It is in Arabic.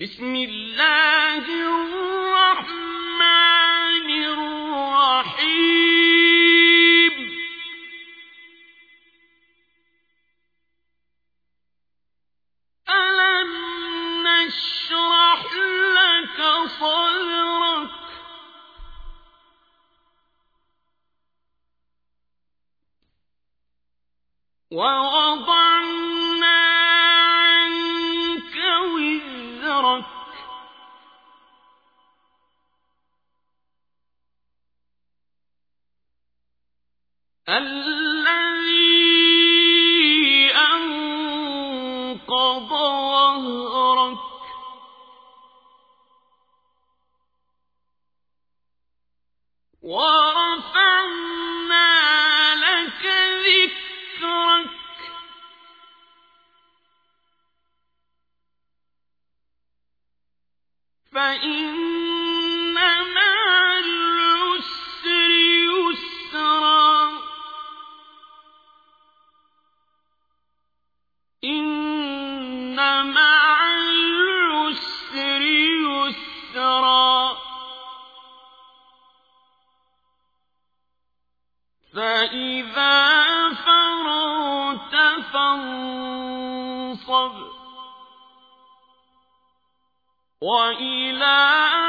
بسم الله الرحمن الرحيم. ألم نشرح لك صدرك؟ ووضعنا الذي أنقض ظهرك لك ذكرك. فإن إن يسرا فإذا فانصب وإلى